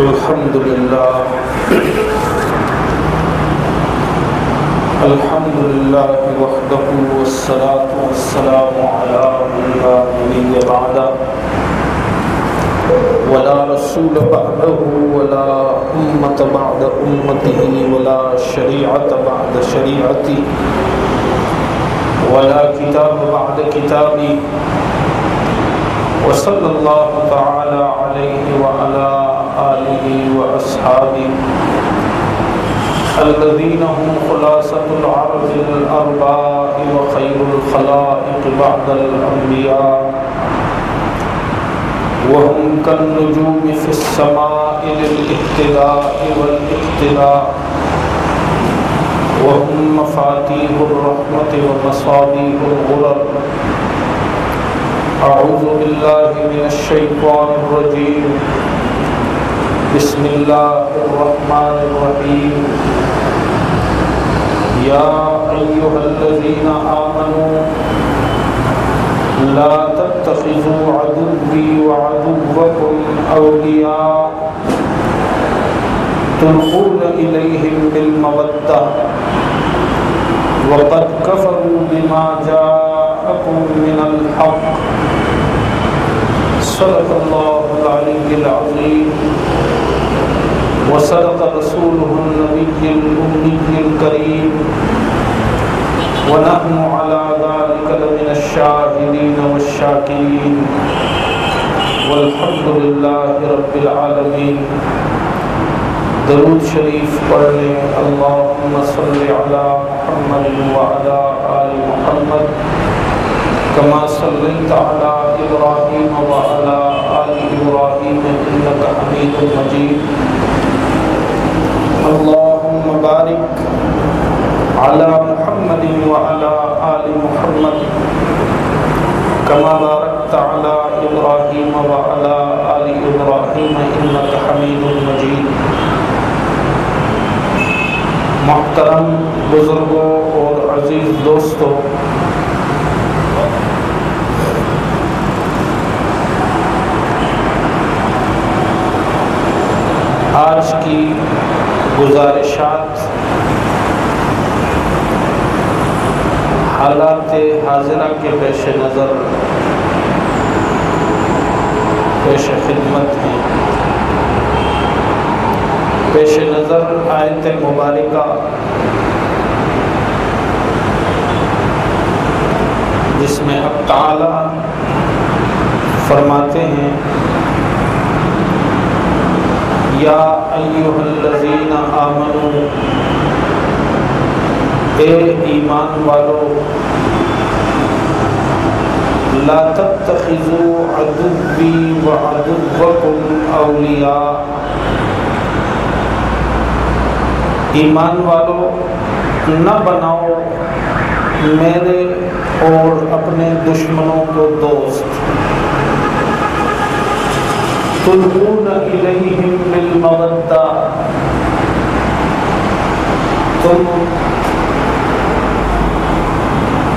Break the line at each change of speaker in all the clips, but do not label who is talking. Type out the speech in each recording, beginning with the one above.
الحمد لله الحمد لله وحده والصلاة والسلام على من لا نبي بعده ولا رسول بعده ولا أمة بعد أمته ولا شريعة بعد شريعتي ولا كتاب بعد كتابي وصلى الله تعالى عليه وعلى آله وأصحابه الذين هم خلاصة العرض الأرباء وخير الخلائق بعد الأنبياء وهم كالنجوم في السماء للاهتداء والاقتداء وهم مفاتيح الرحمة ومصابيح الغرر أعوذ بالله من الشيطان الرجيم بسم الله الرحمن الرحيم يا أيها الذين آمنوا لا تتخذوا عدوي وعدوكم أولياء تلقون إليهم بالمودة وقد كفروا بما جاءكم من الحق۔ صدق الله العلي العظيم وصدق رسوله النبي الأمي الكريم ونحن على ذلك لمن الشاهدين والشاكرين والحمد لله رب العالمين درود شریف پڑھنے اللہم صلی علی محمد وعلی آل محمد كما صليت على إبراهيم وعلى آل إبراهيم إنك حميد مجيد. اللهم بارك على محمد وعلى آل محمد. كما باركت على إبراهيم وعلى آل إبراهيم إنك حميد مجيد. محترم بزرگوں اور عزیز دوستوں آج کی گزارشات، حالات حاضرہ کے پیش نظر، پیش خدمت ہیں۔ پیش نظر آیت مبارکہ، جس میں اب تعالی فرماتے ہیں۔ یا ایوہ الذین آمنوا، اے ایمان والو، لا تتخذوا عدوی وعدوکم اولیاء ایمان والو، نہ بناؤ میرے اور اپنے دشمنوں کو دوست. تلقون الیہم بالمودہ تم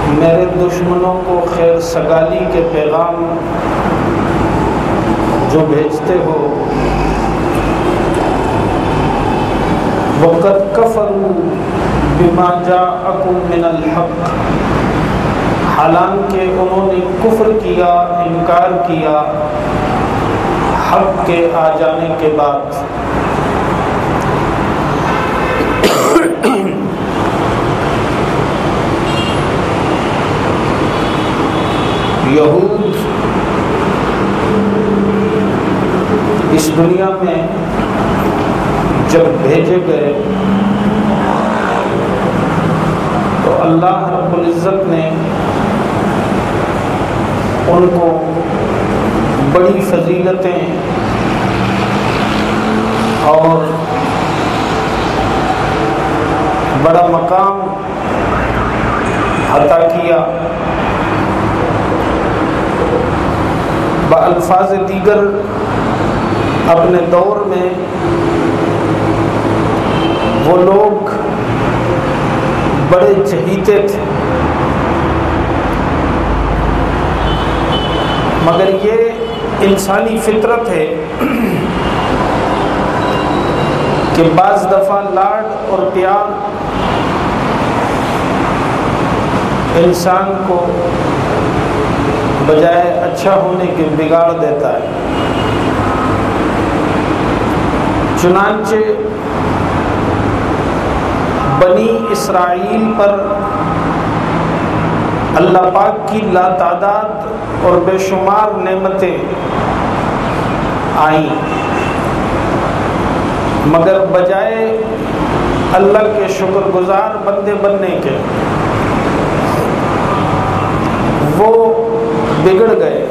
میرے دشمنوں کو خیر سگالی کے پیغام جو بھیجتے ہو۔ وقت کفروا بما جاءکم من الحق۔ حالانکہ انہوں نے کفر کیا، انکار کیا۔ حق کے آ جانے کے بعد۔ یہود اس دنیا میں جب بھیجے گئے تو اللہ رب العزت نے ان کو بڑی فضیلتیں اور بڑا مقام عطا کیا۔ بالفاظ دیگر اپنے دور میں وہ لوگ بڑے چہیتے تھے۔ مگر یہ انسانی فطرت ہے کہ بعض دفعہ لاڈ اور پیار انسان کو بجائے اچھا ہونے کے بگاڑ دیتا ہے۔ چنانچہ بنی اسرائیل پر اللہ پاک کی لاتعداد اور بے شمار نعمتیں آئیں۔ مگر بجائے اللہ کے شکر گزار بندے بننے کے، وہ بگڑ گئے۔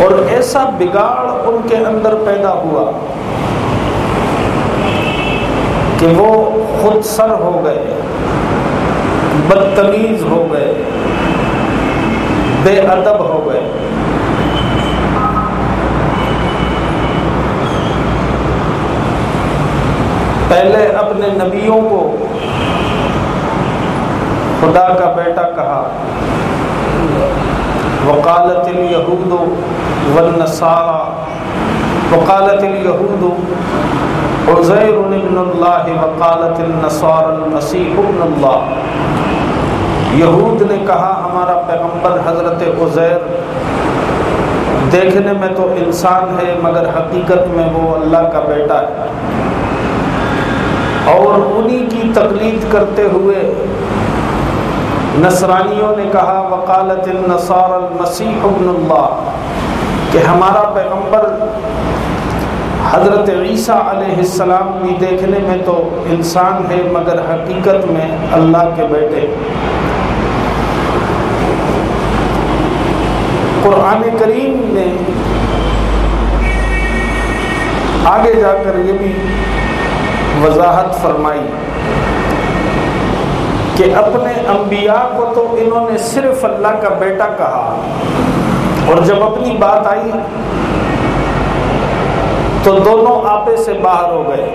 اور ایسا بگاڑ ان کے اندر پیدا ہوا کہ وہ خود سر ہو گئے، بدتمیز ہو گئے، بے ادب ہو گئے۔ پہلے اپنے نبیوں کو خدا کا بیٹا کہا، وقالت الیہود والنصارى، وقالت الیہود عزیر ابن اللہ، وقالت النصارى المسیح ابن اللہ۔ یہود نے کہا، ہمارا پیغمبر حضرت عزیر، دیکھنے میں تو انسان ہے، مگر حقیقت میں وہ اللہ کا بیٹا ہے۔ اور انہی کی تقلید کرتے ہوئے نصرانیوں نے کہا، وقالت النصار المسیح ابن اللہ، کہ ہمارا پیغمبر حضرت عیسیٰ علیہ السلام بھی دیکھنے میں تو انسان ہے، مگر حقیقت میں اللہ کے بیٹے۔ قرآن کریم نے آگے جا کر یہ بھی وضاحت فرمائی کہ اپنے انبیاء کو تو انہوں نے صرف اللہ کا بیٹا کہا اور جب اپنی بات آئی تو دونوں آپے سے باہر ہو گئے۔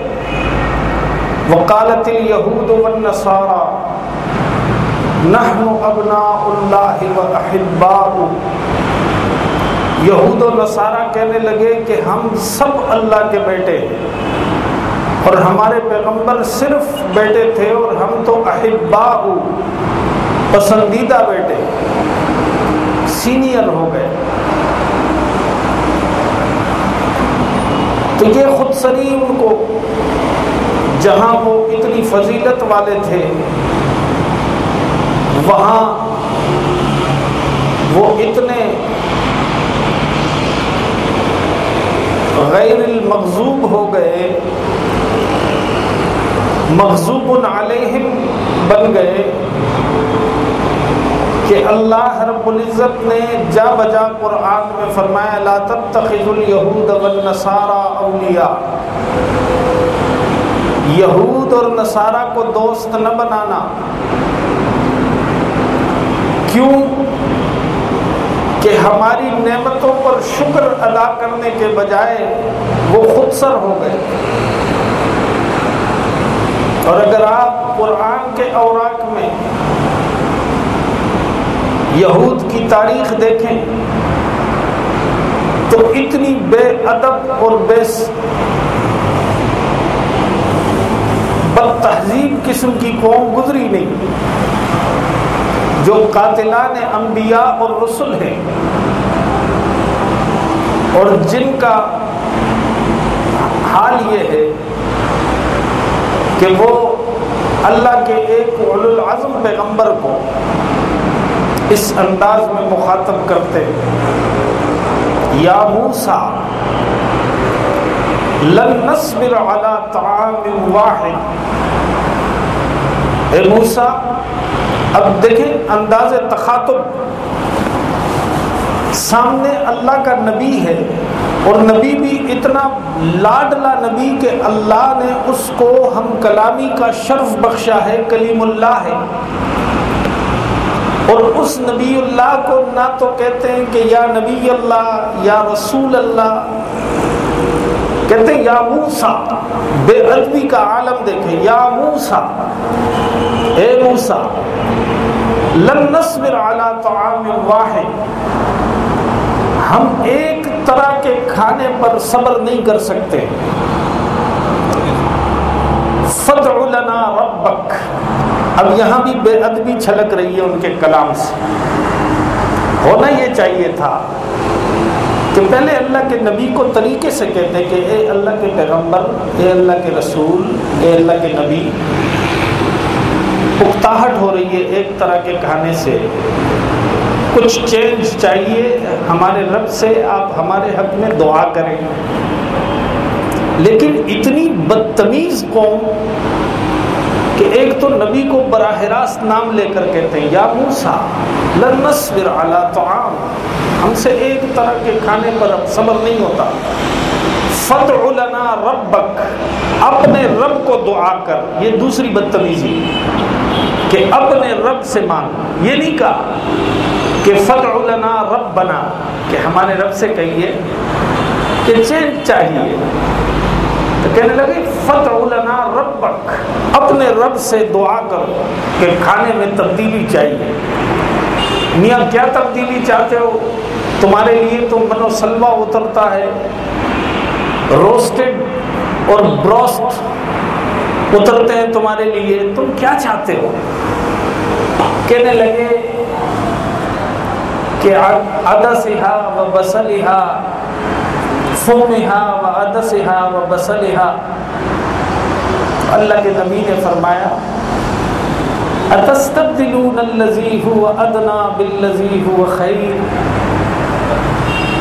وکالت یہود والنصارى نحن ابناء اللہ و یہود و نصارہ کہنے لگے کہ ہم سب اللہ کے بیٹے ہیں۔ اور ہمارے پیغمبر صرف بیٹے تھے اور ہم تو احبا پسندیدہ بیٹے سینئر ہو گئے۔ تو یہ خود سری ان کو، جہاں وہ اتنی فضیلت والے تھے، وہاں وہ اتنے غیر المغضوب ہو گئے۔ مغزوب علیہم بن گئے کہ اللہ رب العزت نے جا بجا قرآن میں فرمایا، لا تتخذ الیہود والنصارى اولیاء۔ یہود اور نصارہ کو دوست نہ بنانا۔ کیوں؟ کہ ہماری نعمتوں پر شکر ادا کرنے کے بجائے وہ خود سر ہو گئے۔ اور اگر آپ قرآن کے اوراق میں یہود کی تاریخ دیکھیں، تو اتنی بے ادب اور بے بد تہذیب قسم کی قوم گزری نہیں۔ جو قاتلان انبیاء اور رسول ہیں، اور جن کا حال یہ ہے کہ وہ اللہ کے ایک العظم پیغمبر کو اس انداز میں مخاطب کرتے یا موسا لن نصبر على طعام واحد۔ اے موسا اب دیکھیں انداز تخاطب۔ سامنے اللہ کا نبی ہے۔ اور نبی بھی اتنا لاڈلا نبی کہ اللہ نے اس کو ہم کلامی کا شرف بخشا ہے، کلیم اللہ ہے۔ اور اس نبی اللہ کو نہ تو کہتے ہیں کہ یا نبی اللہ، یا رسول اللہ۔ کہتے ہیں یا موسا بے ادبی کا عالم دیکھے یا موسا اے موسا لن نصبر على طعام واحد۔ ہم ایک طرح کے کھانے پر صبر نہیں کر سکتے۔ فتح لنا ربک۔ اب یہاں بھی بے ادبی چھلک رہی ہے ان کے کلام سے۔ ہونا یہ چاہیے تھا کہ پہلے اللہ کے نبی کو طریقے سے کہتے کہ اے اللہ کے پیغمبر، اے اللہ کے رسول، اے اللہ کے نبی، اکتاہٹ ہو رہی ہے ایک طرح کے کہانے سے۔ کچھ چینج چاہیے ہمارے رب سے، آپ ہمارے حق میں دعا کریں۔ لیکن اتنی بدتمیز قوم کہ ایک تو نبی کو براہ راست نام لے کر کہتے ہیں، یا موسا لنصبر علی طعام۔ ہم سے ایک طرح کے کھانے پر صبر نہیں ہوتا۔ فتح لنا ربک اپنے رب کو دعا کر۔ یہ دوسری بدتمیزی۔ کہ اپنے رب سے مانگ۔ یہ نہیں کہا کہ فتح لنا رب بنا کہ ہمارے رب سے کہیے کہ چینج چاہیے۔ تو کہنے لگے فتح لنا ربک اپنے رب سے دعا کرو کہ کھانے میں تبدیلی چاہیے۔ میاں، کیا تبدیلی چاہتے ہو؟ تمہارے لیے تو منو سلوا اترتا ہے۔ روسٹڈ اور بروسٹ اترتے ہیں تمہارے لیے، تم کیا چاہتے ہو؟ کہنے لگے کہ ادسہا و بسلہا فومہا و ادسہا و بسلہا۔ اللہ کے نبی نے فرمایا، اتستبدلون اللذی هو ادنا باللذی هو خیر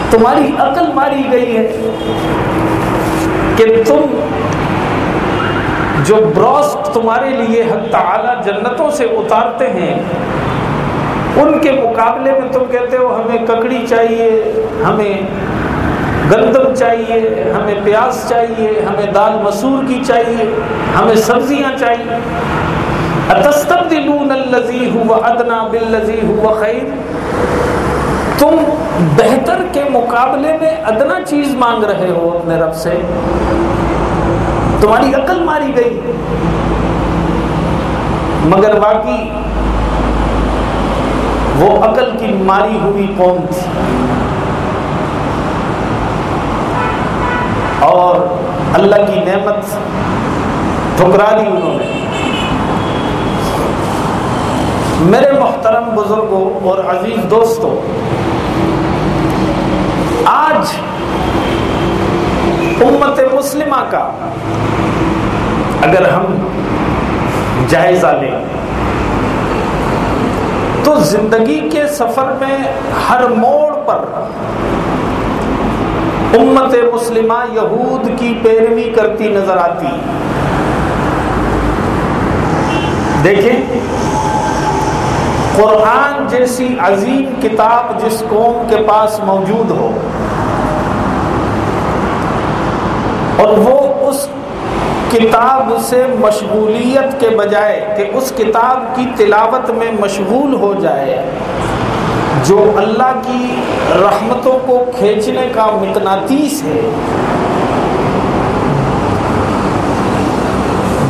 تمہاری عقل ماری گئی ہے۔ کہ تم جو بروسٹ تمہارے لیے حق تعالی جنتوں سے اتارتے ہیں، ان کے مقابلے میں تم کہتے ہو، ہمیں ککڑی چاہیے، ہمیں گندم چاہیے، ہمیں پیاز چاہیے، ہمیں دال مسور کی چاہیے، ہمیں سبزیاں چاہیے۔ اتستبدلون اللذی ہوا ادنا باللذی ہوا خیر؟ تم بہتر کے مقابلے میں ادنا چیز مانگ رہے ہو اپنے رب سے۔ تمہاری عقل ماری گئی۔ مگر باقی وہ عقل کی ماری ہوئی قوم تھی۔ اور اللہ کی نعمت ٹھکرا دی انہوں نے۔ میرے محترم بزرگوں اور عزیز دوستوں، آج امت مسلمہ کا اگر ہم جائزہ لیں، تو زندگی کے سفر میں ہر موڑ پر امت مسلمہ یہود کی پیروی کرتی نظر آتی۔ دیکھیں قرآن جیسی عظیم کتاب جس قوم کے پاس موجود ہو۔ اور وہ اس کتاب سے مشغولیت کے بجائے کہ اس کتاب کی تلاوت میں مشغول ہو جائے، جو اللہ کی رحمتوں کو کھینچنے کا متناطیس ہے،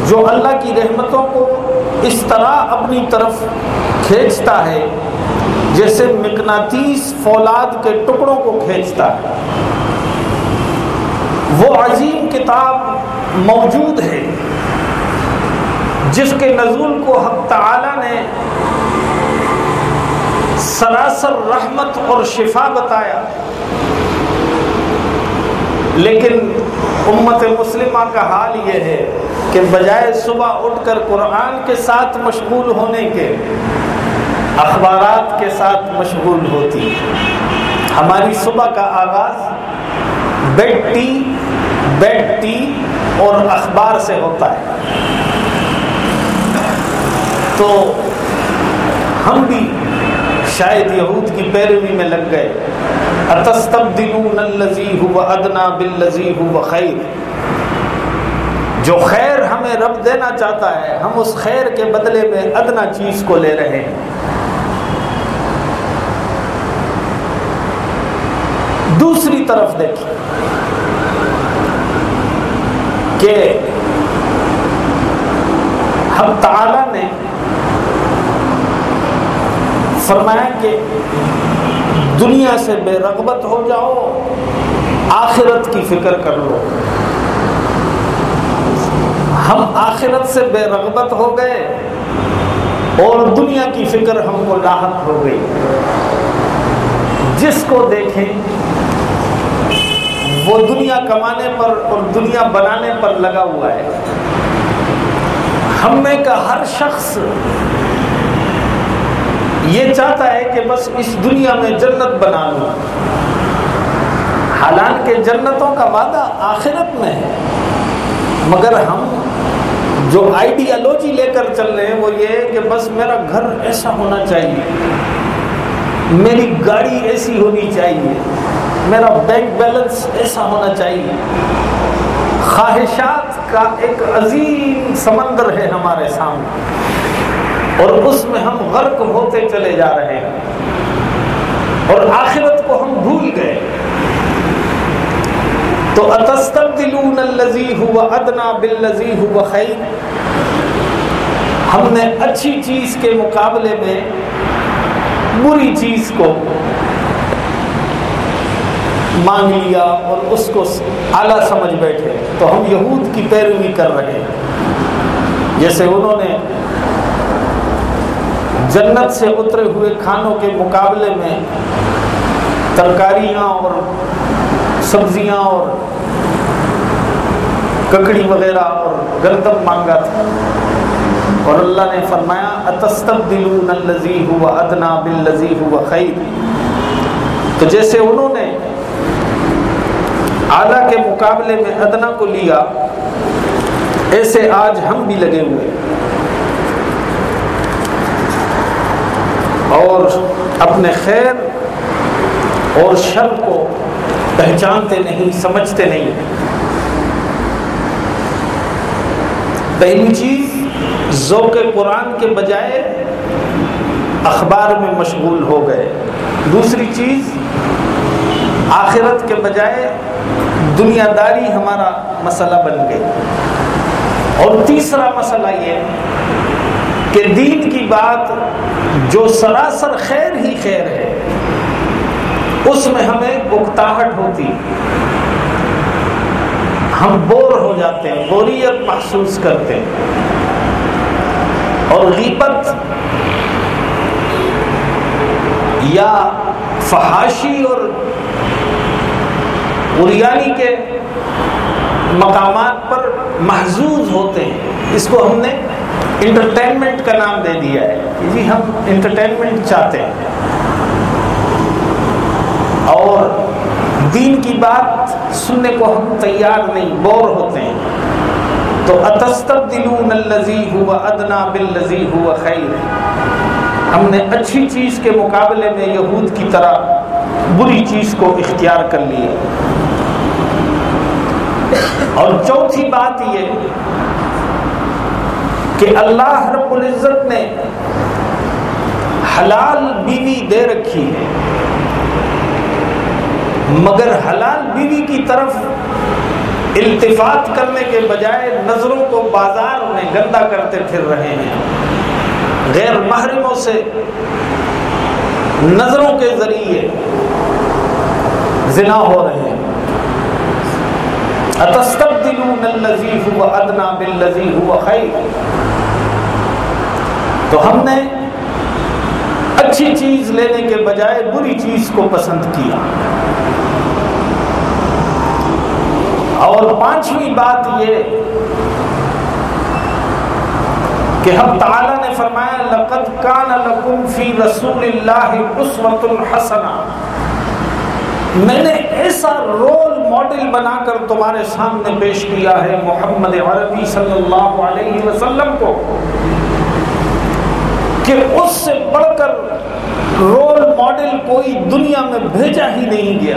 جو اللہ کی رحمتوں کو اس طرح اپنی طرف کھینچتا ہے، جیسے مقناطیس فولاد کے ٹکڑوں کو کھینچتا ہے۔ وہ عظیم کتاب موجود ہے، جس کے نزول کو حق تعالی نے سراسر رحمت اور شفا بتایا۔ لیکن امت مسلمہ کا حال یہ ہے کہ بجائے صبح اٹھ کر قرآن کے ساتھ مشغول ہونے کے اخبارات کے ساتھ مشغول ہوتی۔ ہماری صبح کا آغاز بیڈ ٹی بیڈ ٹی اور اخبار سے ہوتا ہے۔ تو ہم بھی شاید یہود کی پیروی میں لگ گئے۔ اتستبدلون اللذی ہوا ادنا باللذی ہوا خیر جو خیر ہمیں رب دینا چاہتا ہے، ہم اس خیر کے بدلے میں ادنا چیز کو لے رہے ہیں۔ دوسری طرف دیکھیں کہ ہم تعالی نے فرمایا کہ دنیا سے بے رغبت ہو جاؤ، آخرت کی فکر کر لو۔ ہم آخرت سے بے رغبت ہو گئے اور دنیا کی فکر ہم کو لاحق ہو گئی۔ جس کو دیکھیں، وہ دنیا کمانے پر اور دنیا بنانے پر لگا ہوا ہے۔ ہم میں کا ہر شخص یہ چاہتا ہے کہ بس اس دنیا میں جنت بنا لوں۔ حالانکہ جنتوں کا وعدہ آخرت میں ہے۔ مگر ہم جو آئیڈیالوجی لے کر چل رہے ہیں وہ یہ ہے کہ بس میرا گھر ایسا ہونا چاہیے۔ میری گاڑی ایسی ہونی چاہیے۔ میرا بینک بیلنس ایسا ہونا چاہیے۔ خواہشات کا ایک عظیم سمندر ہے ہمارے سامنے۔ اور اس میں ہم غرق ہوتے چلے جا رہے ہیں۔ اور آخرت کو ہم بھول گئے۔ تو اتستبدلون اللذی ہوا ادنا باللذی ہوا خیر ہم نے اچھی چیز کے مقابلے میں بری چیز کو مانگ لیا اور اس کو اعلیٰ سمجھ بیٹھے۔ تو ہم یہود کی پیروی کر رہے ہیں۔ جیسے انہوں نے جنت سے اترے ہوئے کھانوں کے مقابلے میں ترکاریاں اور سبزیاں اور ککڑی وغیرہ اور گردم مانگا تھا۔ اور اللہ نے فرمایا اتستبدلون ہوا ادنا باللذی ہوا خیر تو جیسے انہوں نے اعلیٰ کے مقابلے میں ادنا کو لیا، ایسے آج ہم بھی لگے ہوئے۔ اور اپنے خیر اور شر کو پہچانتے نہیں، سمجھتے نہیں۔ پہلی چیز جی، ذوق قرآن کے بجائے اخبار میں مشغول ہو گئے۔ دوسری چیز، آخرت کے بجائے دنیا داری ہمارا مسئلہ بن گئی۔ اور تیسرا مسئلہ یہ کہ دین کی بات جو سراسر خیر ہی خیر ہے، اس میں ہمیں اکتاہٹ ہوتی ہم بور ہو جاتے ہیں، بوریت محسوس کرتے ہیں۔ اور غیبت یا فحاشی اور اریانی کے مقامات پر محظوظ ہوتے ہیں۔ اس کو ہم نے انٹرٹینمنٹ کا نام دے دیا ہے۔ جی ہم انٹرٹینمنٹ چاہتے ہیں۔ اور دین کی بات سننے کو ہم تیار نہیں بور ہوتے ہیں۔ تو اتستبدلون اللذی ہوا ادنا باللذی ہوا خیر ہم نے اچھی چیز کے مقابلے میں یہود کی طرح بری چیز کو اختیار کر لیے اور چوتھی بات یہ کہ اللہ رب العزت نے حلال بیوی دے رکھی ہے۔ مگر حلال بیوی کی طرف التفات کرنے کے بجائے نظروں کو بازار میں گندا کرتے پھر رہے ہیں۔ غیر محرموں سے نظروں کے ذریعے زنا ہو رہے ہیں۔ ادنا بالذی ہوا خیر تو ہم نے اچھی چیز لینے کے بجائے بری چیز کو پسند کیا۔ اور پانچویں بات یہ کہ ہم تعالیٰ نے فرمایا، لقد کان لکم فی رسول اللہ اسوۃ الحسنہ میں نے ایسا رول ماڈل بنا کر تمہارے سامنے پیش کیا ہے، محمد عربی صلی اللہ علیہ وسلم کو۔ کہ اس سے بڑھ کر رول ماڈل کوئی دنیا میں بھیجا ہی نہیں گیا۔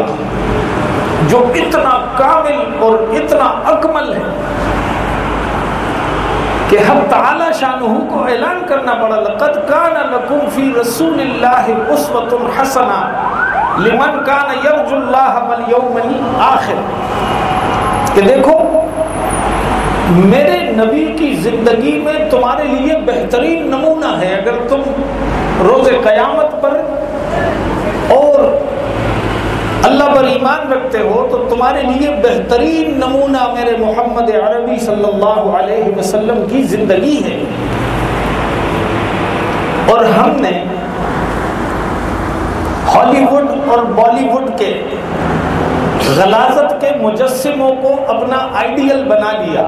جو اتنا کامل اور اتنا اکمل ہے کہ ہم تعالی شاہ کو اعلان کرنا پڑا، لقد کان لکم فی رسول اللہ اسوۃ حسنہ لمن کان یرج اللہ والیوم الاخر۔ کہ دیکھو، میرے نبی کی زندگی میں تمہارے لیے بہترین نمونہ ہے۔ اگر تم روز قیامت پر اور اللہ پر ایمان رکھتے ہو تو تمہارے لیے بہترین نمونہ میرے محمد عربی صلی اللہ علیہ وسلم کی زندگی ہے۔ اور ہم نے ہالی ووڈ اور بالی ووڈ کے غلازت کے مجسموں کو اپنا آئیڈیل بنا لیا۔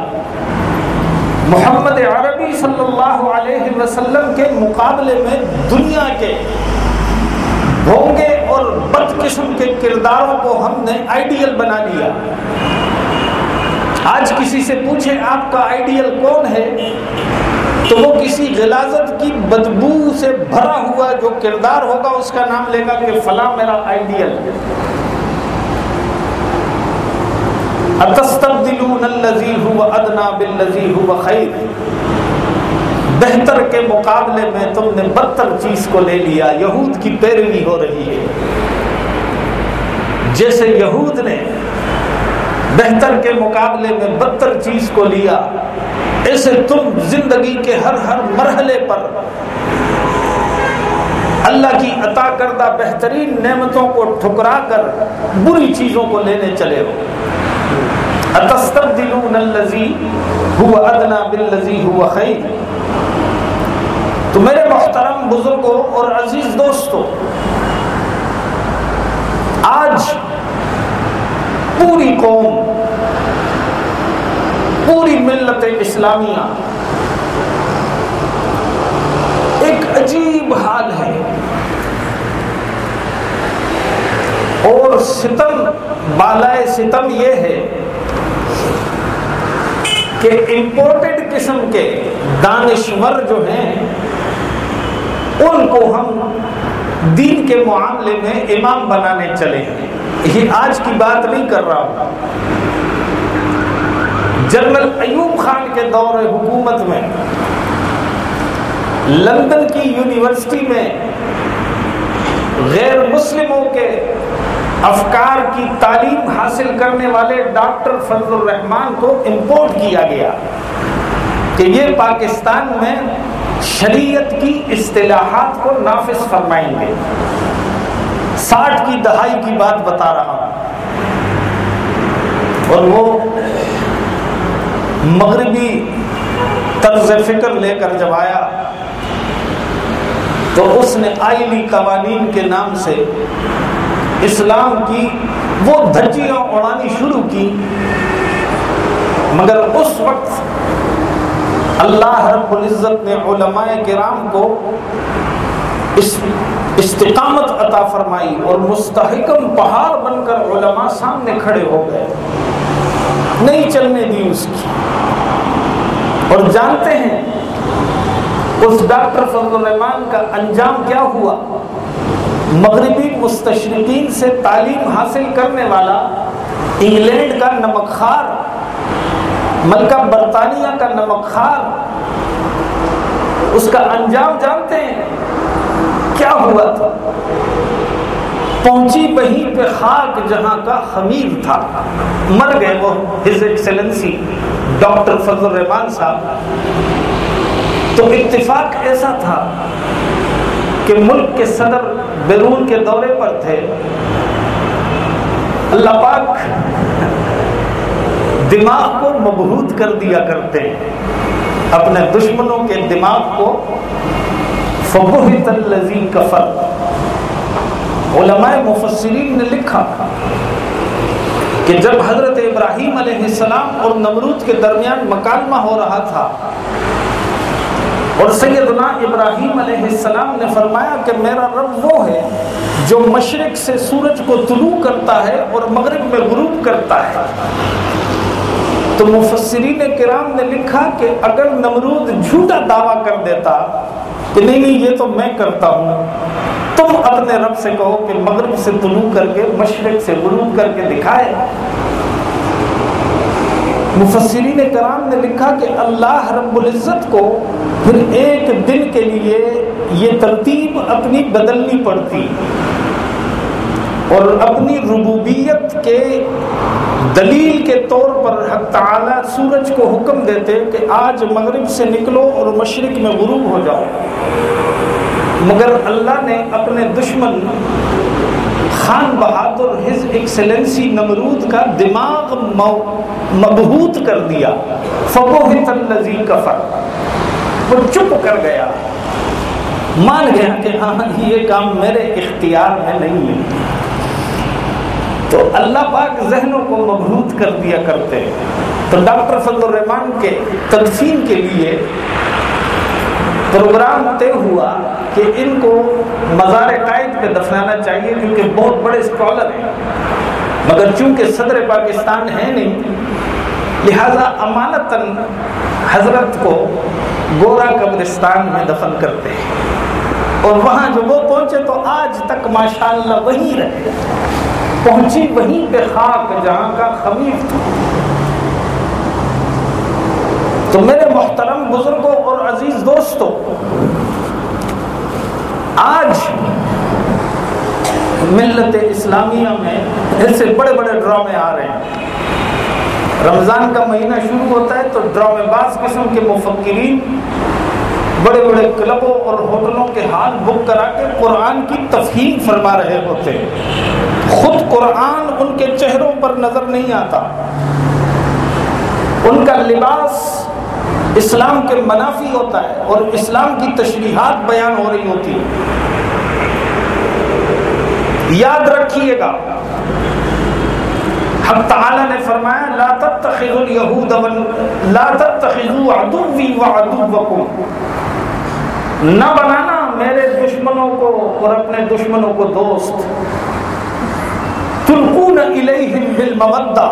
محمد عربی صلی اللہ علیہ وسلم کے مقابلے میں دنیا کے بھونگے اور بد قسم کے کرداروں کو ہم نے آئیڈیل بنا لیا۔ آج کسی سے پوچھے آپ کا آئیڈیل کون ہے؟ تو وہ کسی غلازت کی بدبو سے بھرا ہوا جو کردار ہوگا اس کا نام لے گا کہ فلاں میرا آئیڈیل۔ ہے اتستبدلون اللذی ہوا ادنا باللذی ہوا خیر بہتر کے مقابلے میں تم نے بدتر چیز کو لے لیا، یہود کی پیروی ہو رہی ہے۔ جیسے یہود نے بہتر کے مقابلے میں بدتر چیز کو لیا، ایسے تم زندگی کے ہر ہر مرحلے پر اللہ کی عطا کردہ بہترین نعمتوں کو ٹھکرا کر بری چیزوں کو لینے چلے ہو۔ اتستبدلون اللذی ہوا ادنا باللذی ہوا خیر تو میرے محترم بزرگوں اور عزیز دوستوں، آج پوری قوم، پوری ملت اسلامیہ ایک عجیب حال ہے۔ اور ستم بالائے ستم یہ ہے کہ امپورٹڈ قسم کے دانشور جو ہیں، ان کو ہم دین کے معاملے میں امام بنانے چلے ہیں۔ یہ آج کی بات نہیں کر رہا ہوں۔ جنرل ایوب خان کے دور حکومت میں، لندن کی یونیورسٹی میں غیر مسلموں کے افکار کی تعلیم حاصل کرنے والے ڈاکٹر فضل الرحمان کو امپورٹ کیا گیا کہ یہ پاکستان میں شریعت کی اصطلاحات کو نافذ فرمائیں گے۔ ساٹھ کی دہائی کی بات بتا رہا ہوں۔ اور وہ مغربی طرز فکر لے کر جب آیا تو اس نے آئلی قوانین کے نام سے اسلام کی وہ دھجیاں اڑانی شروع کی۔ مگر اس وقت اللہ رب العزت نے علماء کرام کو اس استقامت عطا فرمائی اور مستحکم پہاڑ بن کر علماء سامنے کھڑے ہو گئے۔ نہیں چلنے دی اس کی۔ اور جانتے ہیں، اس ڈاکٹر فضل الرحمان کا انجام کیا ہوا؟ مغربی مستشرقین سے تعلیم حاصل کرنے والا انگلینڈ کا نمک خار ملکہ برطانیہ کا نمک خار اس کا انجام جانتے ہیں؟ کیا ہوا تھا؟ پہنچی وہیں پہ خاک جہاں کا خمیر تھا۔ مر گئے وہ، ہز ایکسلنسی ڈاکٹر فضل الرحمان صاحب۔ تو اتفاق ایسا تھا کہ ملک کے صدر بیرون کے دورے پر تھے۔ اللہ پاک دماغ کو مبہوت کر دیا کرتے اپنے دشمنوں کے دماغ کو۔ فبہت اللذی کفر علماء مفسرین نے لکھا کہ جب حضرت ابراہیم علیہ السلام اور نمرود کے درمیان مکالمہ ہو رہا تھا اور سیدنا ابراہیم علیہ السلام نے فرمایا کہ میرا رب وہ ہے جو مشرق سے سورج کو طلوع کرتا ہے اور مغرب میں غروب کرتا ہے۔ تو مفسرین کرام نے لکھا کہ اگر نمرود جھوٹا دعویٰ کر دیتا کہ نہیں نہیں، یہ تو میں کرتا ہوں۔ تم اپنے رب سے کہو کہ مغرب سے طلوع کر کے، مشرق سے غروب کر کے دکھائے۔ مفسرین کرام نے لکھا کہ اللہ رب العزت کو پھر ایک دن کے لیے یہ ترتیب اپنی بدلنی پڑتی اور اپنی ربوبیت کے دلیل کے طور پر حق تعالی سورج کو حکم دیتے کہ آج مغرب سے نکلو اور مشرق میں غروب ہو جاؤ۔ مگر اللہ نے اپنے دشمن خان بہادر ہز ایکسلنسی نمرود کا دماغ مبہوت کر دیا۔ فبوہت الذی کفر۔ وہ چپ کر گیا۔ مان گیا کہ ہاں یہ کام میرے اختیار میں نہیں ہے۔ تو اللہ پاک ذہنوں کو مبہوت کر دیا کرتے تو ڈاکٹر فضل الرحمان کے تدفین کے لیے پروگرام طے ہوا کہ ان کو مزار قائد پہ دفنانا چاہیے کیونکہ بہت بڑے اسکالر ہیں۔ مگر چونکہ صدر پاکستان ہے نہیں، لہذا امانتاً حضرت کو گورا قبرستان میں دفن کرتے ہیں۔ اور وہاں جو وہ پہنچے تو آج تک ماشاءاللہ وہیں رہے۔ پہنچی وہیں پہ خاک جہاں کا خمیر تھا تو میرے محترم بزرگوں اور عزیز دوستوں، آج ملت اسلامیہ میں ایسے بڑے بڑے ڈرامے آ رہے ہیں۔ رمضان کا مہینہ شروع ہوتا ہے تو ڈرامے باز قسم کے مفکرین بڑے بڑے کلبوں اور ہوٹلوں کے حال بک کرا کے قرآن کی تفہیم فرما رہے ہوتے خود قرآن ان کے چہروں پر نظر نہیں آتا۔ ان کا لباس اسلام کے منافی ہوتا ہے اور اسلام کی تشریحات بیان ہو رہی ہوتی یاد رکھیے گا۔ حق تعالی نے فرمایا، لا تتخذوا اليهود لا تتخذوا عدوي وعدوكم. نہ بنانا، میرے دشمنوں کو اور اپنے دشمنوں کو دوست. تلقون الیہم بالمودہ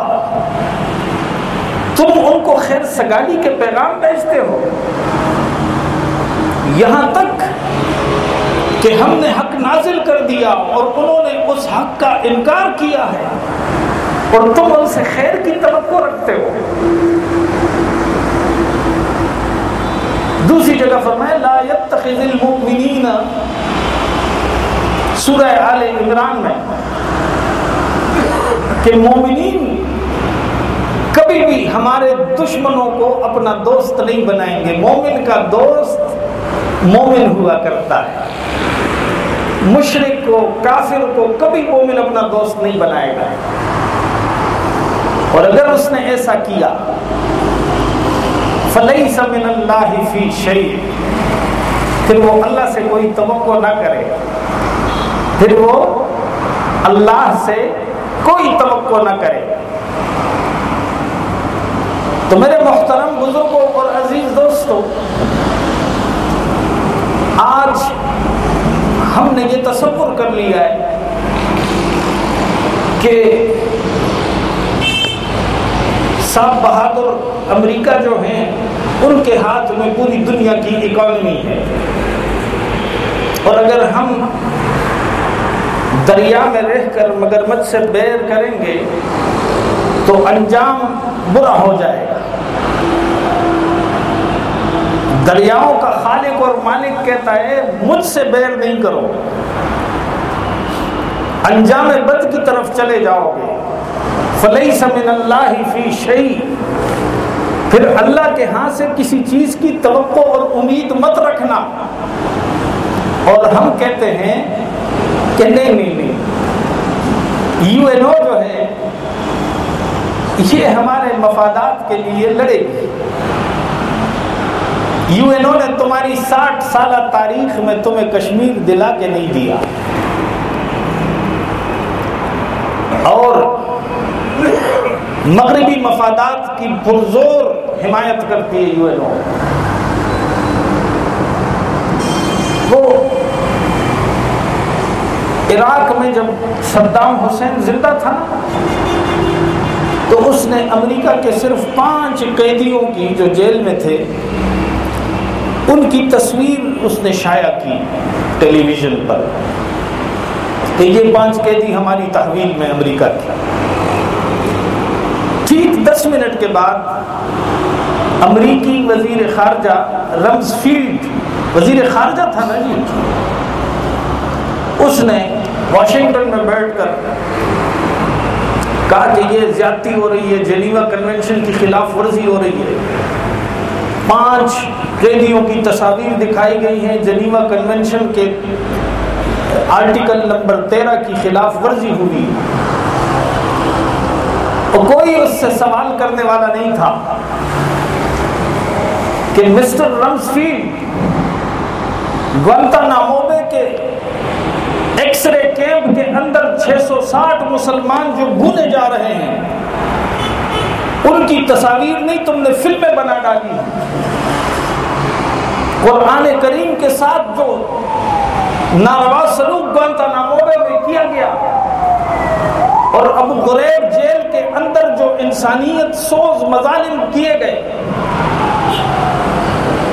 تم ان کو خیر سگالی کے پیغام بھیجتے ہو. یہاں تک کہ ہم نے حق نازل کر دیا اور انہوں نے اس حق کا انکار کیا ہے. اور تم ان سے خیر کی توقع رکھتے ہو دوسری جگہ فرمائے لا يتخذ المؤمنین سورہ آل عمران میں کہ مومنین کبھی بھی ہمارے دشمنوں کو اپنا دوست نہیں بنائیں گے مومن کا دوست مومن ہوا کرتا ہے مشرق کو کافر کو کبھی مومن اپنا دوست نہیں بنائے گا اور اگر اس نے ایسا کیا فلئی سمن اللہ فی شعی پھر وہ اللہ سے کوئی توقع نہ کرے۔ پھر وہ اللہ سے کوئی توقع نہ کرے۔ تو میرے محترم بزرگوں اور عزیز دوستوں، آج ہم نے یہ تصور کر لیا ہے کہ صاحب بہادر امریکہ جو ہیں، ان کے ہاتھ میں پوری دنیا کی اکانومی ہے۔ اور اگر ہم دریا میں رہ کر مگرمچھ سے بیر کریں گے، تو انجام برا ہو جائے گا۔ دریاؤں کا خالق اور مالک کہتا ہے، مجھ سے بیر نہیں کرو۔ انجام بد کی طرف چلے جاؤ گے۔ فلئی سمن اللہ فی شعی پھر اللہ کے ہاں سے کسی چیز کی توقع اور امید مت رکھنا۔ اور ہم کہتے ہیں کہ نہیں نہیں نہیں۔ یو این او جو ہے، یہ ہمارے مفادات کے لیے لڑے گی۔ یو این او نے تمہاری ساٹھ سالہ تاریخ میں تمہیں کشمیر دلا کے نہیں دیا۔ اور مغربی مفادات کی پرزور حمایت کرتی ہے یو این او وہ عراق میں جب صدام حسین زندہ تھا تو اس نے امریکہ کے صرف پانچ قیدیوں کی جو جیل میں تھے، ان کی تصویر اس نے شائع کی ٹیلی ویژن پر کہ یہ پانچ قیدی ہماری تحویل میں امریکہ کی دس منٹ کے بعد امریکی وزیر خارجہ رمز فیلڈ، وزیر خارجہ تھا نا جی؟ اس نے واشنگٹن میں بیٹھ کر کہا کہ یہ زیادتی ہو رہی ہے، جنیوا کنونشن کی خلاف ورزی ہو رہی ہے۔ پانچ قیدیوں کی تصاویر دکھائی گئی ہیں، جنیوا کنونشن کے آرٹیکل نمبر تیرہ کی خلاف ورزی ہوئی۔ کوئی اس سے سوال کرنے والا نہیں تھا کہ مسٹر رمس فیلڈ گونتا ناموبے کے ایکس رے کیمپ کے اندر چھ سو ساٹھ مسلمان جو گنے جا رہے ہیں، ان کی تصاویر نہیں تم نے فلمیں بنا ڈالی۔ قرآن کریم کے ساتھ جو ناروا سلوک گونتا ناموبے میں کیا گیا، اور ابو غریب جیل انسانیت سوز مظالم کیے گئے۔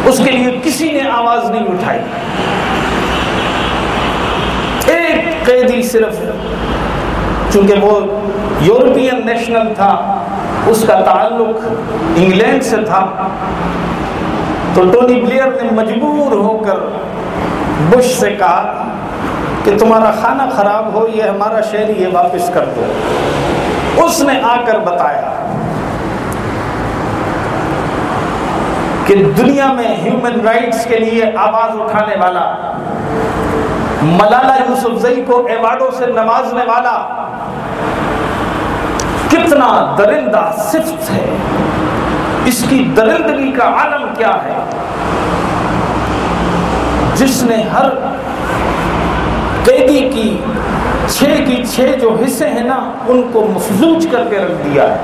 اس کے لیے کسی نے آواز نہیں اٹھائی۔ ایک قیدی صرف، چونکہ وہ یورپین نیشنل تھا، اس کا تعلق انگلینڈ سے تھا، تو ٹونی بلیئر نے مجبور ہو کر بش سے کہا کہ تمہارا کھانا خراب ہو، یہ ہمارا شہری یہ واپس کر دو۔ اس نے آ کر بتایا کہ دنیا میں ہیومن رائٹس کے لیے آواز اٹھانے والا ملالہ یوسف زئی کو ایوارڈوں سے نوازنے والا کتنا درندہ صفت ہے۔ اس کی درندگی کا عالم کیا ہے؟ جس نے ہر قیدی کی چھ کی چھ جو حصے ہیں نا، ان کو مفلوج کر کے رکھ دیا ہے۔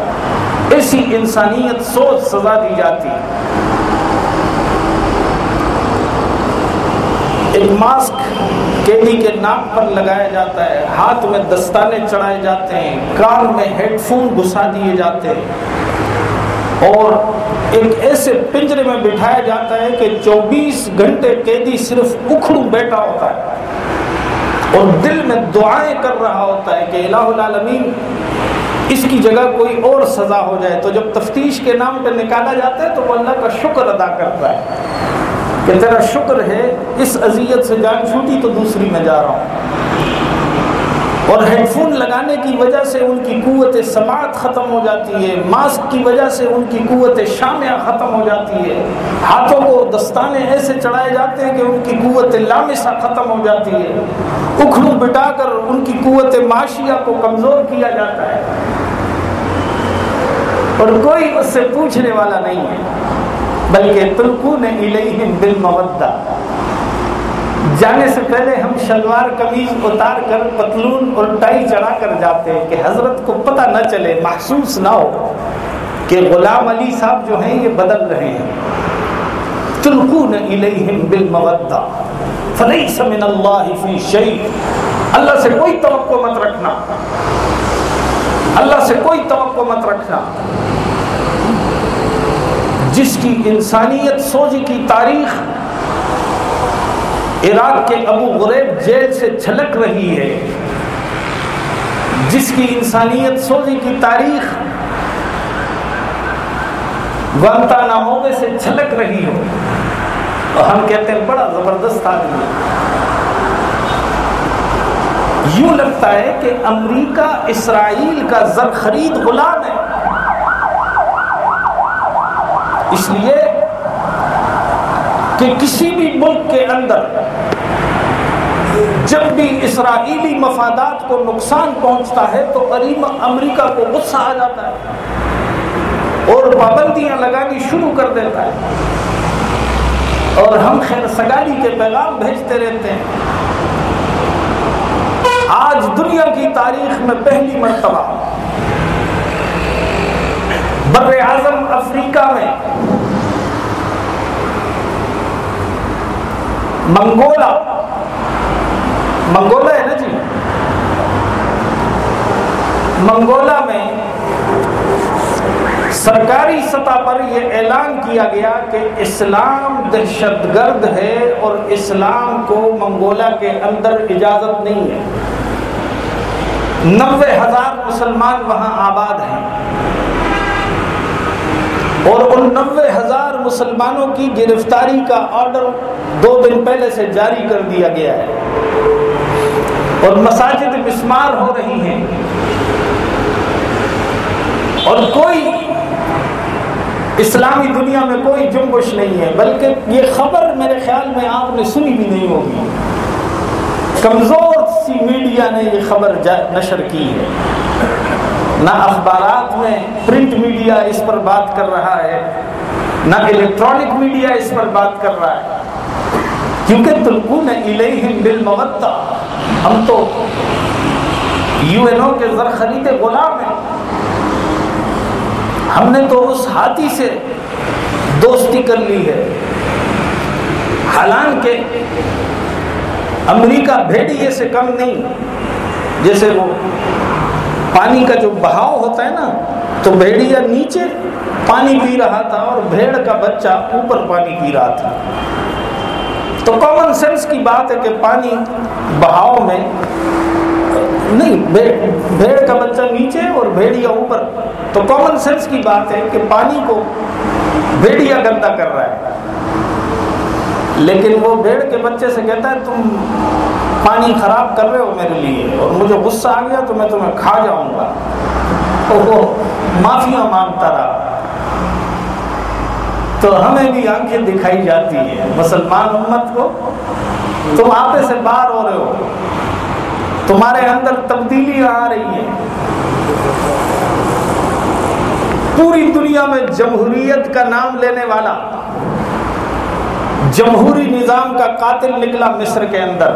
ایسی انسانیت سوچ سزا دی جاتی ایک ماسک قیدی کے ناک پر لگایا جاتا ہے، ہاتھ میں دستانے چڑھائے جاتے ہیں، کان میں ہیڈ فون گھسا دیے جاتے ہیں۔ اور ایک ایسے پنجرے میں بٹھایا جاتا ہے کہ چوبیس گھنٹے قیدی صرف اکھڑوں بیٹھا ہوتا ہے۔ اور دل میں دعائیں کر رہا ہوتا ہے کہ الہ العالمین، اس کی جگہ کوئی اور سزا ہو جائے۔ تو جب تفتیش کے نام پہ نکالا جاتا ہے تو وہ اللہ کا شکر ادا کرتا ہے کہ تیرا شکر ہے، اس اذیت سے جان چھوٹی تو دوسری میں جا رہا ہوں۔ اور ہیڈ فون لگانے کی وجہ سے ان کی قوت سماعت ختم ہو جاتی ہے۔ ماسک کی وجہ سے ان کی قوت شامیہ ختم ہو جاتی ہے۔ ہاتھوں کو دستانے ایسے چڑھائے جاتے ہیں کہ ان کی قوت لامسہ ختم ہو جاتی ہے۔ اکھڑوں بٹا کر ان کی قوت معاشیہ کو کمزور کیا جاتا ہے۔ اور کوئی اس سے پوچھنے والا نہیں ہے، بلکہ تلکو نے بالمودہ۔ جانے سے پہلے ہم شلوار قمیض اتار کر پتلون اور ٹائی چڑھا کر جاتے ہیں کہ حضرت کو پتہ نہ چلے، محسوس نہ ہو کہ غلام علی صاحب جو ہیں یہ بدل رہے ہیں۔ تلقون الیہم بالمودہ۔ فلیس من اللہ فی شیء۔ اللہ سے کوئی توقع مت رکھنا۔ اللہ سے کوئی توقع مت رکھنا۔ جس کی انسانیت، سوجی کی تاریخ عراق کے ابو غریب جیل سے چھلک رہی ہے۔ جس کی انسانیت سوزی کی تاریخ ناموے سے چھلک رہی ہو۔ اور ہم کہتے ہیں بڑا زبردست آدمی۔ یوں لگتا ہے کہ امریکہ اسرائیل کا زر خرید غلام ہے۔ اس لیے کہ کسی بھی ملک کے اندر جب بھی اسرائیلی مفادات کو نقصان پہنچتا ہے تو قریب امریکہ کو غصہ آ جاتا ہے اور پابندیاں لگانی شروع کر دیتا ہے۔ اور ہم خیر سگالی کے پیغام بھیجتے رہتے ہیں۔ آج دنیا کی تاریخ میں پہلی مرتبہ۔ بر اعظم افریقہ میں منگولا منگولا ہے نا جی؟ منگولا میں سرکاری سطح پر یہ اعلان کیا گیا کہ اسلام دہشت گرد ہے اور اسلام کو منگولا کے اندر اجازت نہیں ہے۔ نوے ہزار مسلمان وہاں آباد ہیں۔ اور ان نوے ہزار مسلمانوں کی گرفتاری کا آرڈر دو دن پہلے سے جاری کر دیا گیا ہے۔ اور مساجد مسمار ہو رہی ہیں۔ اور کوئی اسلامی دنیا میں کوئی جنبش نہیں ہے، بلکہ یہ خبر میرے خیال میں آپ نے سنی بھی نہیں ہوگی۔ کمزور سی میڈیا نے یہ خبر نشر کی ہے۔ نہ اخبارات میں پرنٹ میڈیا اس پر بات کر رہا ہے، نہ الیکٹرانک میڈیا اس پر بات کر رہا ہے۔ کیونکہ تلکون الیہم بالمودہ۔ ہم تو یو این او کے زر خریدے غلام ہیں۔ ہم نے تو اس ہاتھی سے دوستی کر لی ہے۔ حالانکہ امریکہ بھیڑیے سے کم نہیں، جیسے وہ پانی کا جو بہاؤ ہوتا ہے نا، تو بھیڑیا نیچے پانی پی رہا تھا اور بھیڑ کا بچہ اوپر پانی پی رہا تھا۔ تو کامن سینس کی بات ہے کہ پانی بہاؤ میں، نہیں، بھیڑ کا بچہ نیچے اور بھیڑیا اوپر۔ تو کامن سینس کی بات ہے کہ پانی کو بھیڑیا گندا کر رہا ہے۔ لیکن وہ بھیڑ کے بچے سے کہتا ہے، تم پانی خراب کر رہے ہو میرے لیے اور مجھے غصہ آ گیا تو میں تمہیں کھا جاؤں گا۔ تو وہ معافیا مانگتا رہا۔ تو ہمیں بھی آنکھیں دکھائی جاتی ہیں۔ مسلمان امت کو تم آپے سے باہر ہو رہے ہو۔ تمہارے اندر تبدیلی آ رہی ہے۔ پوری دنیا میں جمہوریت کا نام لینے والا، جمہوری نظام کا قاتل نکلا مصر کے اندر۔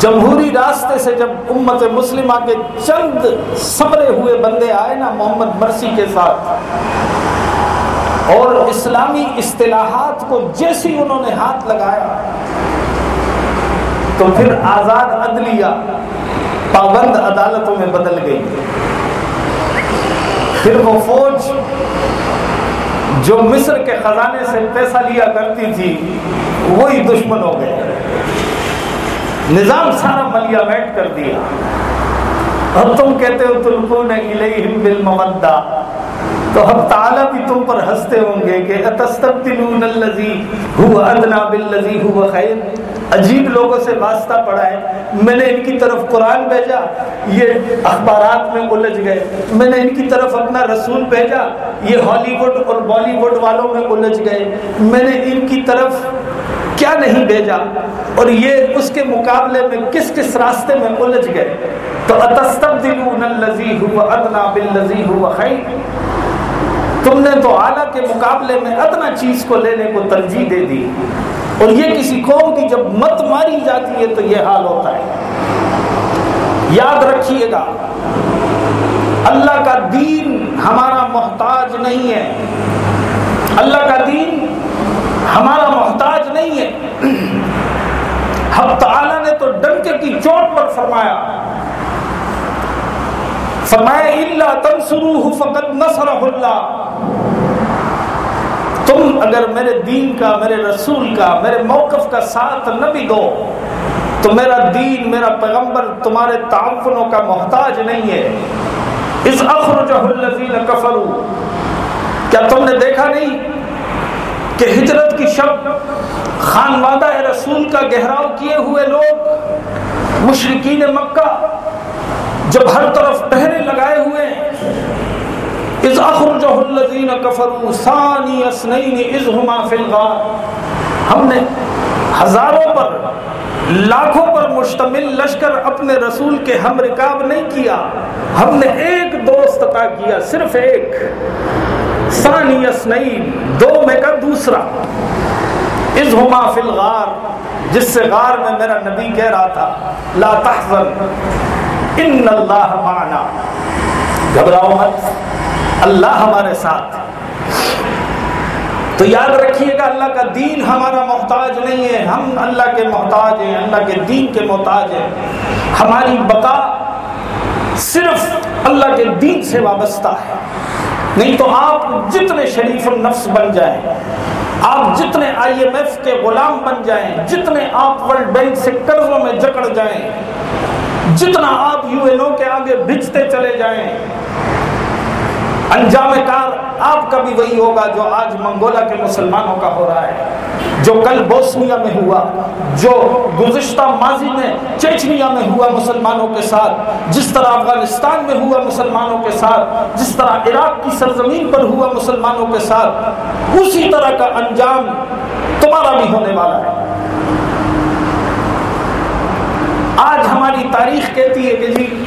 جمہوری راستے سے جب امت مسلمہ کے چند سبرے ہوئے بندے آئے نا محمد مرسی کے ساتھ، اور اسلامی اصطلاحات کو جیسی انہوں نے ہاتھ لگایا، تو پھر آزاد عدلیہ پابند عدالتوں میں بدل گئی۔ پھر وہ فوج جو مصر کے خزانے سے پیسہ لیا کرتی تھی، وہی دشمن ہو گئے۔ نظام سارا ملیا میٹ کر دیا۔ اب تم کہتے ہو تلکون الیہم بالمودہ۔ تو اب تعالیٰ بھی تم پر ہنستے ہوں گے کہ اتستبدلون اللذی ہوا ادنا باللذی ہوا خیر عجیب لوگوں سے واسطہ پڑا ہے۔ میں نے ان کی طرف قرآن بھیجا، یہ اخبارات میں الجھ گئے۔ میں نے ان کی طرف اپنا رسول بھیجا، یہ ہالی ووڈ اور بالی ووڈ والوں میں الجھ گئے۔ میں نے ان کی طرف کیا نہیں بھیجا؟ اور یہ اس کے مقابلے میں کس کس راستے میں الجھ گئے؟ تو اتستبدلون ادنا باللذی ہوا خیر تم نے تو اعلیٰ کے مقابلے میں ادنا چیز کو لینے کو ترجیح دے دی۔ اور یہ کسی قوم کی جب مت ماری جاتی ہے تو یہ حال ہوتا ہے۔ یاد رکھیے گا، اللہ کا دین ہمارا محتاج نہیں ہے۔ اللہ کا دین ہمارا محتاج نہیں ہے۔ حق تعالیٰ نے تو ڈنکے کی چوٹ پر فرمایا۔ فرمایا اللہ تنسروہ فقط نصرہ اللہ تم اگر میرے دین کا، میرے رسول کا، میرے موقف کا ساتھ نہ بھی دو، تو میرا دین، میرا پیغمبر تمہارے تعاونوں کا محتاج نہیں ہے۔ اس اخرجہ الذین کفروا کیا تم نے دیکھا نہیں؟ کہ ہجرت کی شب خانوادہ رسول کا گہراؤ کیے ہوئے لوگ مشرقین مکہ جب ہر طرف پہرے لگائے ہوئے اذ اخرجہ الذین کفروا ثانی اسنین اذ ہما فی الغار۔ ہم نے ہزاروں پر، لاکھوں پر مشتمل لشکر اپنے رسول کے ہم رکاب نہیں کیا۔ ہم نے ایک دوست عطا کیا، صرف ایک۔ ثانی اسنین دو میں کا دوسرا۔ اذ ہما فی الغار، جس سے غار میں میرا نبی کہہ رہا تھا، لا تحزن، ان اللہ معنا۔ گھبراؤ مت، اللہ ہمارے ساتھ۔ تو یاد رکھیے گا، اللہ کا دین ہمارا محتاج نہیں ہے۔ ہم اللہ کے محتاج ہیں، اللہ کے دین کے محتاج ہیں۔ ہماری بقا صرف اللہ کے دین سے وابستہ ہے۔ نہیں تو آپ جتنے شریف النفس بن جائیں، آپ جتنے آئی ایم ایف کے غلام بن جائیں، جتنے آپ ورلڈ بینک سے قرضوں میں جکڑ جائیں، جتنا آپ یو این او کے آگے بھجتے چلے جائیں، انجام کار آپ کا بھی وہی ہوگا جو آج منگولا کے مسلمانوں کا ہو رہا ہے۔ جو کل بوسنیا میں ہوا، جو گزشتہ ماضی میں چیچنیا میں ہوا مسلمانوں کے ساتھ، جس طرح افغانستان میں ہوا مسلمانوں کے ساتھ، جس طرح عراق کی سرزمین پر ہوا مسلمانوں کے ساتھ، اسی طرح کا انجام تمہارا بھی ہونے والا ہے۔ آج ہماری تاریخ کہتی ہے کہ جی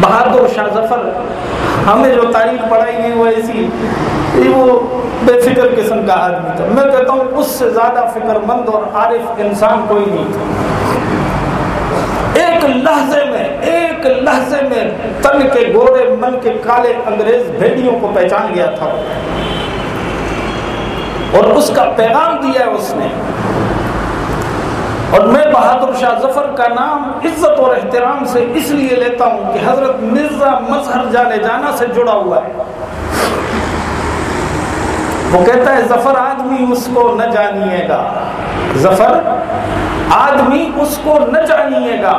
بہادر شاہ ظفر ہمیں جو تاریخ پڑھائی گئی وہ ایسی وہ بے فکر قسم کا آدمی تھا۔ میں کہتا ہوں اس سے زیادہ فکر مند اور عارف انسان کوئی نہیں تھا۔ ایک لحظے میں، ایک لحظے میں تن کے گورے، من کے کالے انگریز بھیڑیوں کو پہچان گیا تھا۔ اور اس کا پیغام دیا ہے اس نے۔ اور میں بہادر شاہ ظفر کا نام عزت اور احترام سے اس لیے لیتا ہوں کہ حضرت مرزا مظہر جانے جانا سے جڑا ہوا ہے۔ وہ کہتا ہے، ظفر آدمی اس کو نہ جانیے گا۔ ظفر آدمی اس کو نہ جانیے گا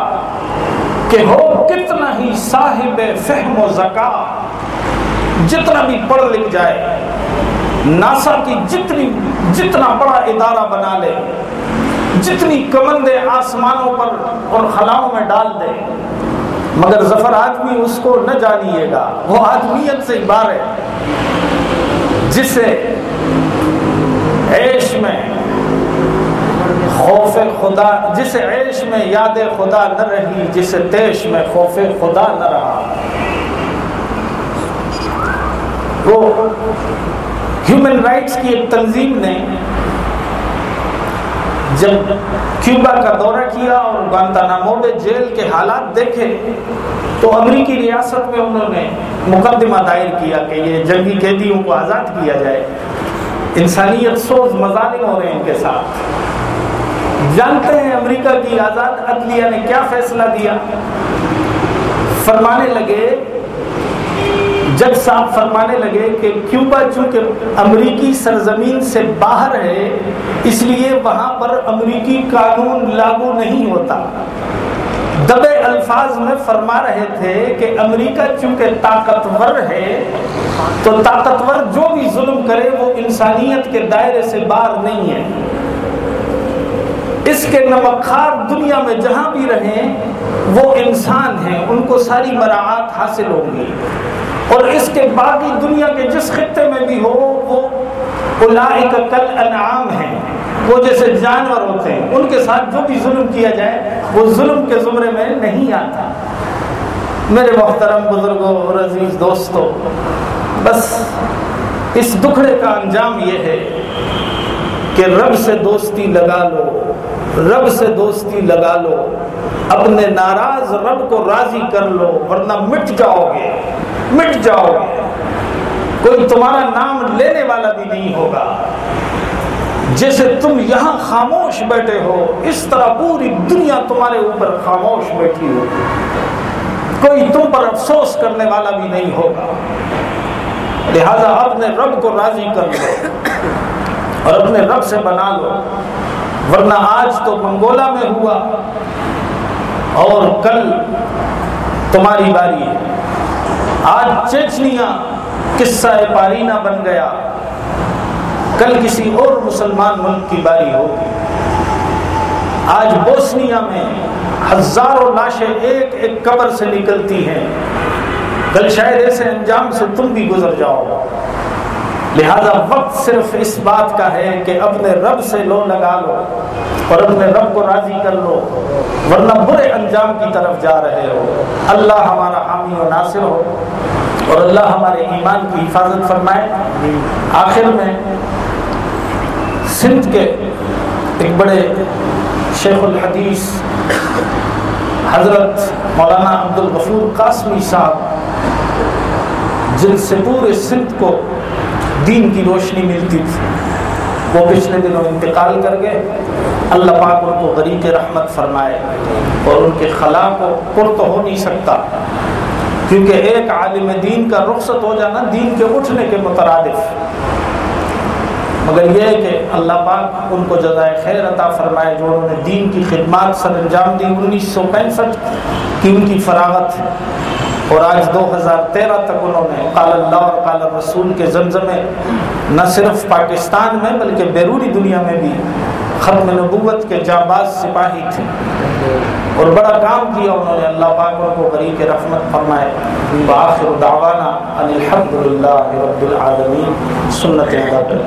کہ ہو کتنا ہی صاحب فہم و زکا، جتنا بھی پڑھ لکھ جائے، ناسا کی جتنی، جتنا بڑا ادارہ بنا لے۔ جتنی کمندے آسمانوں پر اور خلاؤں میں ڈال دے۔ مگر ظفر آدمی اس کو نہ جانیے گا۔ وہ آدمیت سے بار ہے۔ جسے عیش میں خوف خدا، جسے عیش میں یاد خدا نہ رہی، جسے تیش میں خوف خدا نہ رہا۔ وہ ہیومن رائٹس کی ایک تنظیم نے جب کیوبا کا دورہ کیا اور گانتانامو میں جیل کے حالات دیکھے تو امریکی ریاست میں انہوں نے مقدمہ دائر کیا کہ یہ جنگی قیدیوں کو آزاد کیا جائے۔ انسانیت سوز مظالم ہو رہے ہیں ان کے ساتھ۔ جانتے ہیں امریکہ کی آزاد عدلیہ نے کیا فیصلہ دیا؟ فرمانے لگے جج صاحب فرمانے لگے کہ کیوبا چونکہ امریکی سرزمین سے باہر ہے، اس لیے وہاں پر امریکی قانون لاگو نہیں ہوتا۔ دبے الفاظ میں فرما رہے تھے کہ امریکہ چونکہ طاقتور ہے، تو طاقتور جو بھی ظلم کرے، وہ انسانیت کے دائرے سے باہر نہیں ہے۔ اس کے نمکھار دنیا میں جہاں بھی رہیں، وہ انسان ہیں، ان کو ساری مراعات حاصل ہوں گی۔ اور اس کے باقی دنیا کے جس خطے میں بھی ہو، وہ کل انعام ہیں۔ وہ جیسے جانور ہوتے ہیں، ان کے ساتھ جو بھی ظلم کیا جائے، وہ ظلم کے زمرے میں نہیں آتا۔ میرے محترم بزرگوں اور عزیز دوستوں، بس اس دکھڑے کا انجام یہ ہے کہ رب سے دوستی لگا لو، رب سے دوستی لگا لو۔ اپنے ناراض رب کو راضی کر لو، ورنہ مٹ جاؤ گے۔ مٹ جاؤ۔ کوئی تمہارا نام لینے والا بھی نہیں ہوگا۔ جیسے تم یہاں خاموش بیٹھے ہو، اس طرح پوری دنیا تمہارے اوپر خاموش بیٹھی ہو کوئی تم پر افسوس کرنے والا بھی نہیں ہوگا۔ لہذا اپنے رب کو راضی کر لو اور اپنے رب سے بنا لو۔ ورنہ آج تو منگولا میں ہوا اور کل تمہاری باری ہے۔ آج چیچنیا قصہ پارینہ بن گیا۔ کل کسی اور مسلمان ملک کی باری ہوگی۔ آج بوسنیا میں ہزاروں لاشیں ایک ایک قبر سے نکلتی ہیں۔ کل شاید ایسے انجام سے تم بھی گزر جاؤ۔ لہذا وقت صرف اس بات کا ہے کہ اپنے رب سے لو لگا لو اور اپنے رب کو راضی کر لو، ورنہ برے انجام کی طرف جا رہے ہو۔ اللہ ہمارا حامی و ناصر ہو اور اللہ ہمارے ایمان کی حفاظت فرمائے۔ آخر میں سندھ کے ایک بڑے شیخ الحدیث حضرت مولانا عبد الغفور قاسمی صاحب، جن سے پورے سندھ کو دین کی روشنی ملتی تھی۔ وہ پچھلے دنوں انتقال کر گئے۔ اللہ پاک ان کو غریب رحمت فرمائے اور ان کے خلا کو پر تو ہو نہیں سکتا۔ کیونکہ ایک عالم دین کا رخصت ہو جانا دین کے اٹھنے کے مترادف۔ مگر یہ ہے کہ اللہ پاک ان کو جزائے خیر عطا فرمائے جو انہوں نے دین کی خدمات سر انجام دی انیس سو پینسٹھ کی ان کی فراغت۔ اور آج دو ہزار تیرہ تک انہوں نے قال اللہ اور قال رسول کے زمزمے نہ صرف پاکستان میں بلکہ بیرونی دنیا میں بھی ختم نبوت کے جانباز سپاہی تھے اور بڑا کام کیا انہوں نے اللہ پاک ان کو غریب رحمت فرمائے بآخر دعوانا ان الحمدللہ رب العالمین سنت ادا کر